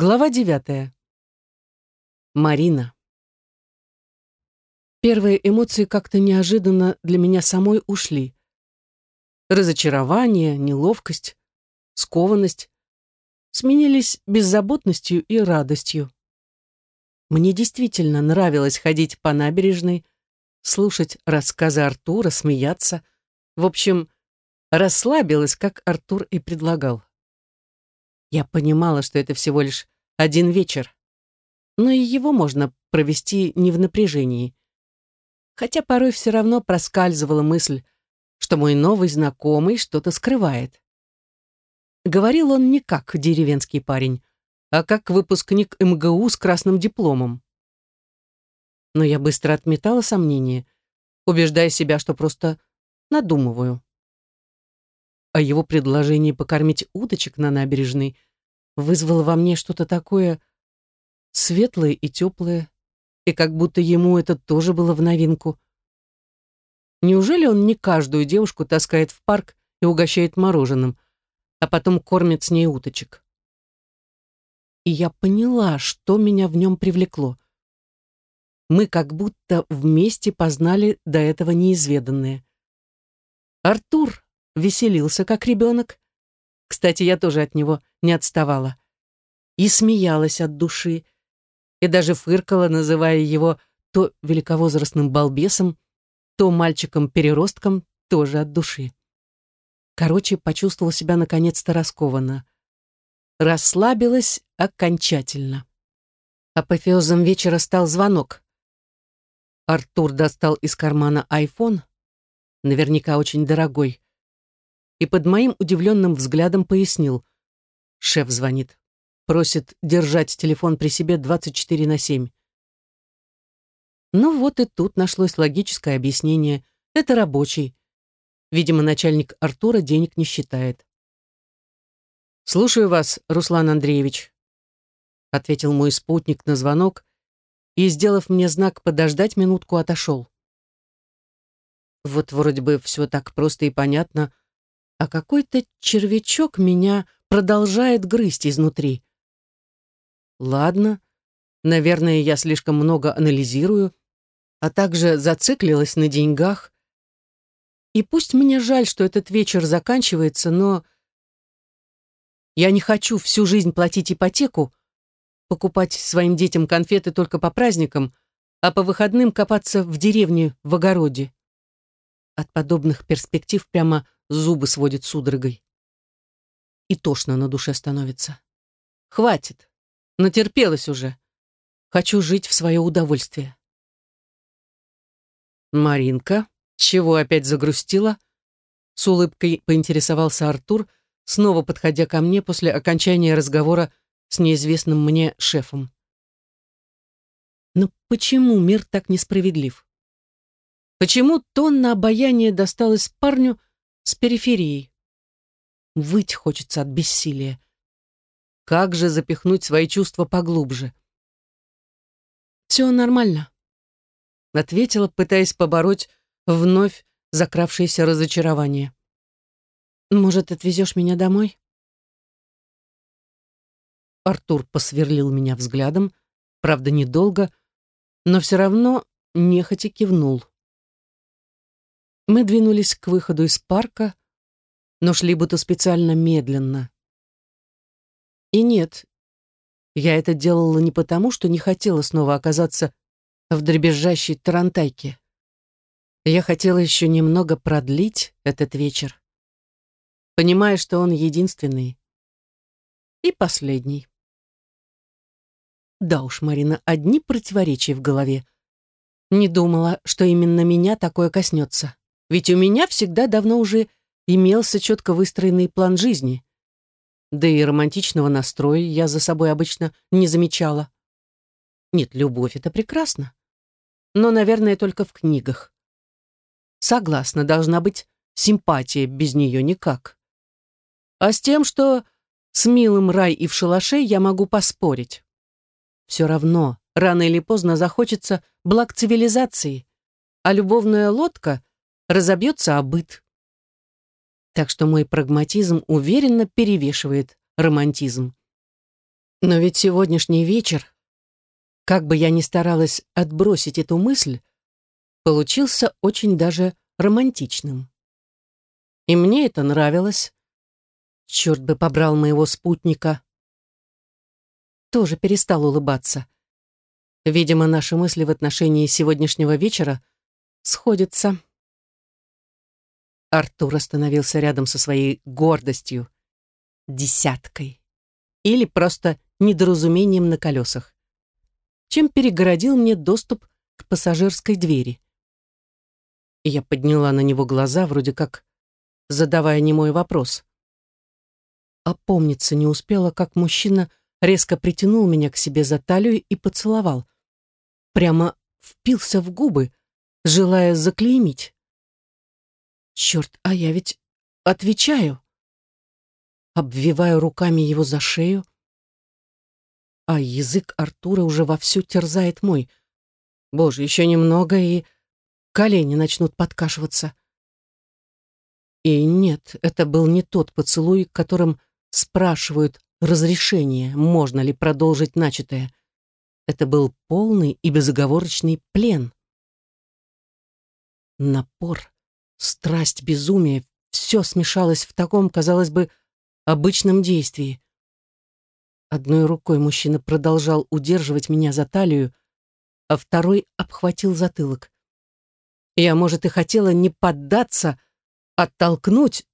Глава девятая. Марина. Первые эмоции как-то неожиданно для меня самой ушли. Разочарование, неловкость, скованность сменились беззаботностью и радостью. Мне действительно нравилось ходить по набережной, слушать рассказы Артура, смеяться. В общем, расслабилась, как Артур и предлагал. Я понимала, что это всего лишь один вечер, но и его можно провести не в напряжении. Хотя порой все равно проскальзывала мысль, что мой новый знакомый что-то скрывает. Говорил он не как деревенский парень, а как выпускник МГУ с красным дипломом. Но я быстро отметала сомнения, убеждая себя, что просто надумываю а его предложение покормить уточек на набережной вызвало во мне что-то такое светлое и теплое, и как будто ему это тоже было в новинку. Неужели он не каждую девушку таскает в парк и угощает мороженым, а потом кормит с ней уточек? И я поняла, что меня в нем привлекло. Мы как будто вместе познали до этого неизведанное. Артур веселился, как ребенок. Кстати, я тоже от него не отставала. И смеялась от души, и даже фыркала, называя его то великовозрастным балбесом, то мальчиком-переростком, тоже от души. Короче, почувствовала себя наконец-то раскованно. Расслабилась окончательно. Апофеозом вечера стал звонок. Артур достал из кармана айфон, наверняка очень дорогой, и под моим удивленным взглядом пояснил. Шеф звонит. Просит держать телефон при себе 24 на 7. Ну вот и тут нашлось логическое объяснение. Это рабочий. Видимо, начальник Артура денег не считает. «Слушаю вас, Руслан Андреевич», — ответил мой спутник на звонок и, сделав мне знак подождать минутку, отошел. Вот вроде бы все так просто и понятно, а какой-то червячок меня продолжает грызть изнутри. Ладно, наверное, я слишком много анализирую, а также зациклилась на деньгах. И пусть мне жаль, что этот вечер заканчивается, но я не хочу всю жизнь платить ипотеку, покупать своим детям конфеты только по праздникам, а по выходным копаться в деревне в огороде. От подобных перспектив прямо зубы сводит судорогой. И тошно на душе становится. Хватит. Натерпелась уже. Хочу жить в свое удовольствие. Маринка, чего опять загрустила? С улыбкой поинтересовался Артур, снова подходя ко мне после окончания разговора с неизвестным мне шефом. Но почему мир так несправедлив? Почему тонна обаяния досталась парню, с периферии. Выть хочется от бессилия. Как же запихнуть свои чувства поглубже? «Все нормально», — ответила, пытаясь побороть вновь закравшееся разочарование. «Может, отвезешь меня домой?» Артур посверлил меня взглядом, правда, недолго, но все равно нехотя кивнул. Мы двинулись к выходу из парка, но шли будто специально медленно. И нет, я это делала не потому, что не хотела снова оказаться в дребезжащей тарантайке. Я хотела еще немного продлить этот вечер, понимая, что он единственный и последний. Да уж, Марина, одни противоречия в голове. Не думала, что именно меня такое коснется. Ведь у меня всегда давно уже имелся четко выстроенный план жизни. Да и романтичного настроя я за собой обычно не замечала. Нет, любовь — это прекрасно. Но, наверное, только в книгах. Согласна, должна быть симпатия, без нее никак. А с тем, что с милым рай и в шалаше я могу поспорить. Все равно, рано или поздно захочется благ цивилизации, а любовная лодка разобьется обыт. Так что мой прагматизм уверенно перевешивает романтизм. Но ведь сегодняшний вечер, как бы я ни старалась отбросить эту мысль, получился очень даже романтичным. И мне это нравилось. Черт бы побрал моего спутника. Тоже перестал улыбаться. Видимо, наши мысли в отношении сегодняшнего вечера сходятся. Артур остановился рядом со своей гордостью, десяткой, или просто недоразумением на колесах, чем перегородил мне доступ к пассажирской двери. И я подняла на него глаза, вроде как задавая немой вопрос. Опомниться не успела, как мужчина резко притянул меня к себе за талию и поцеловал. Прямо впился в губы, желая заклеймить. Черт, а я ведь отвечаю. Обвиваю руками его за шею, а язык Артура уже вовсю терзает мой. Боже, еще немного, и колени начнут подкашиваться. И нет, это был не тот поцелуй, которым спрашивают разрешение, можно ли продолжить начатое. Это был полный и безоговорочный плен. Напор, страсть, безумие — все смешалось в таком, казалось бы, обычном действии. Одной рукой мужчина продолжал удерживать меня за талию, а второй обхватил затылок. Я, может, и хотела не поддаться, оттолкнуть,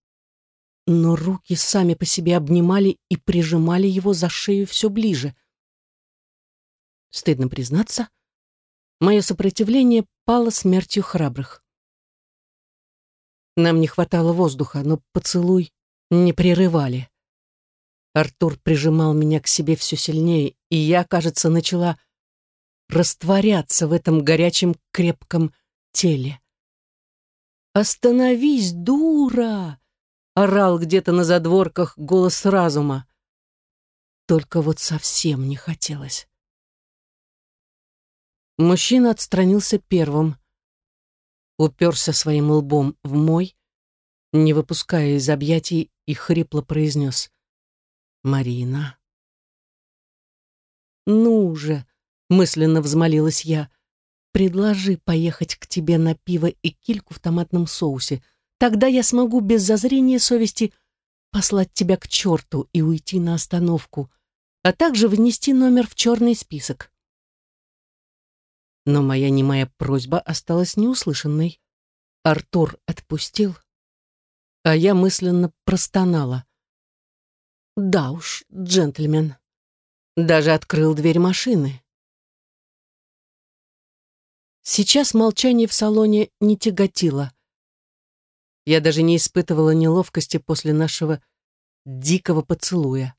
но руки сами по себе обнимали и прижимали его за шею все ближе. Стыдно признаться, мое сопротивление пало смертью храбрых. Нам не хватало воздуха, но поцелуй не прерывали. Артур прижимал меня к себе все сильнее, и я, кажется, начала растворяться в этом горячем крепком теле. «Остановись, дура!» орал где-то на задворках голос разума. Только вот совсем не хотелось. Мужчина отстранился первым, уперся своим лбом в мой, не выпуская из объятий, и хрипло произнес «Марина». «Ну же!» — мысленно взмолилась я. «Предложи поехать к тебе на пиво и кильку в томатном соусе. Тогда я смогу без зазрения совести послать тебя к черту и уйти на остановку, а также внести номер в черный список. Но моя немая просьба осталась неуслышанной. Артур отпустил, а я мысленно простонала. Да уж, джентльмен. Даже открыл дверь машины. Сейчас молчание в салоне не тяготило. Я даже не испытывала неловкости после нашего дикого поцелуя.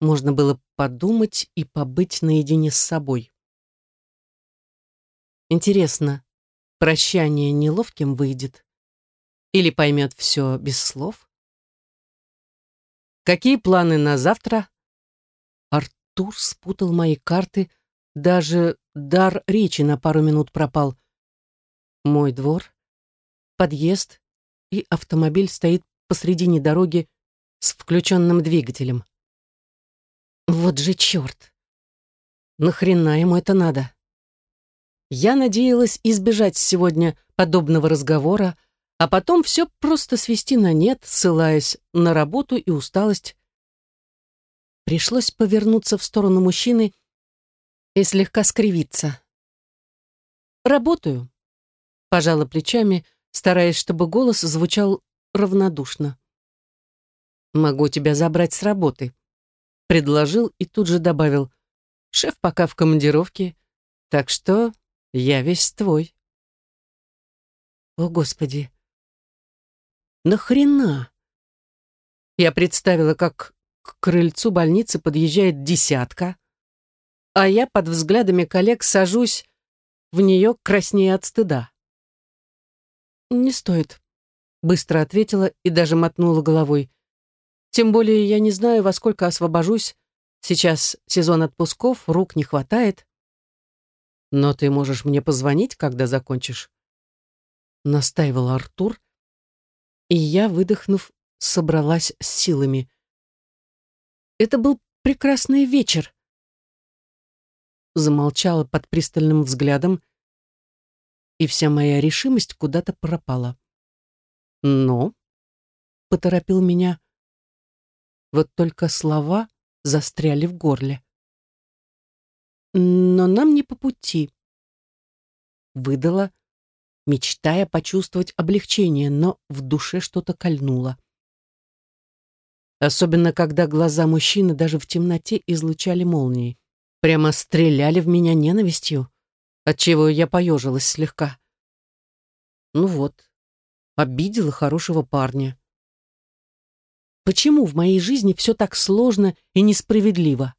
Можно было подумать и побыть наедине с собой. Интересно, прощание неловким выйдет? Или поймет все без слов? Какие планы на завтра? Артур спутал мои карты, даже дар речи на пару минут пропал. Мой двор, подъезд, и автомобиль стоит посредине дороги с включенным двигателем. Вот же черт! Нахрена ему это надо? Я надеялась избежать сегодня подобного разговора, а потом все просто свести на нет, ссылаясь на работу и усталость. Пришлось повернуться в сторону мужчины и слегка скривиться. «Работаю», — пожала плечами, — стараясь, чтобы голос звучал равнодушно. «Могу тебя забрать с работы», — предложил и тут же добавил. «Шеф пока в командировке, так что я весь твой». «О, Господи! Нахрена?» Я представила, как к крыльцу больницы подъезжает десятка, а я под взглядами коллег сажусь в нее краснее от стыда. «Не стоит», — быстро ответила и даже мотнула головой. «Тем более я не знаю, во сколько освобожусь. Сейчас сезон отпусков, рук не хватает». «Но ты можешь мне позвонить, когда закончишь?» Настаивал Артур, и я, выдохнув, собралась с силами. Это был прекрасный вечер!» Замолчала под пристальным взглядом, и вся моя решимость куда-то пропала. «Но?» — поторопил меня. Вот только слова застряли в горле. «Но нам не по пути», — выдала, мечтая почувствовать облегчение, но в душе что-то кольнуло. Особенно, когда глаза мужчины даже в темноте излучали молнии. Прямо стреляли в меня ненавистью, отчего я поежилась слегка. Ну вот, обидела хорошего парня. Почему в моей жизни все так сложно и несправедливо?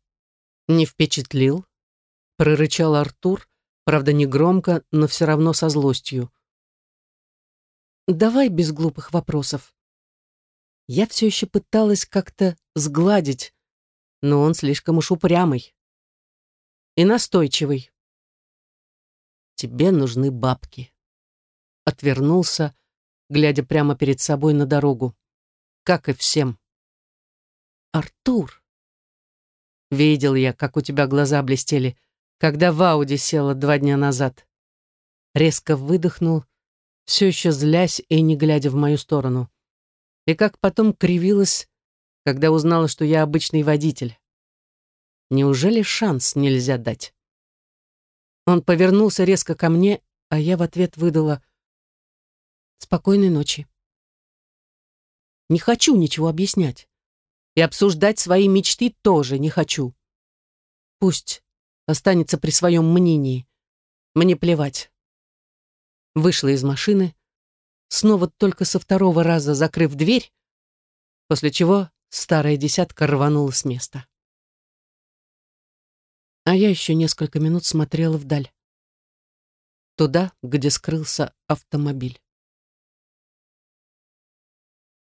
Не впечатлил? Прорычал Артур, правда, не громко, но все равно со злостью. Давай без глупых вопросов. Я все еще пыталась как-то сгладить, но он слишком уж упрямый и настойчивый. Тебе нужны бабки. Отвернулся, глядя прямо перед собой на дорогу. Как и всем. Артур. Видел я, как у тебя глаза блестели, когда в Ауди села два дня назад. Резко выдохнул, все еще злясь и не глядя в мою сторону. И как потом кривилась, когда узнала, что я обычный водитель. Неужели шанс нельзя дать? Он повернулся резко ко мне, а я в ответ выдала «Спокойной ночи». Не хочу ничего объяснять. И обсуждать свои мечты тоже не хочу. Пусть останется при своем мнении. Мне плевать. Вышла из машины, снова только со второго раза закрыв дверь, после чего старая десятка рванула с места. А я еще несколько минут смотрела вдаль. Туда, где скрылся автомобиль.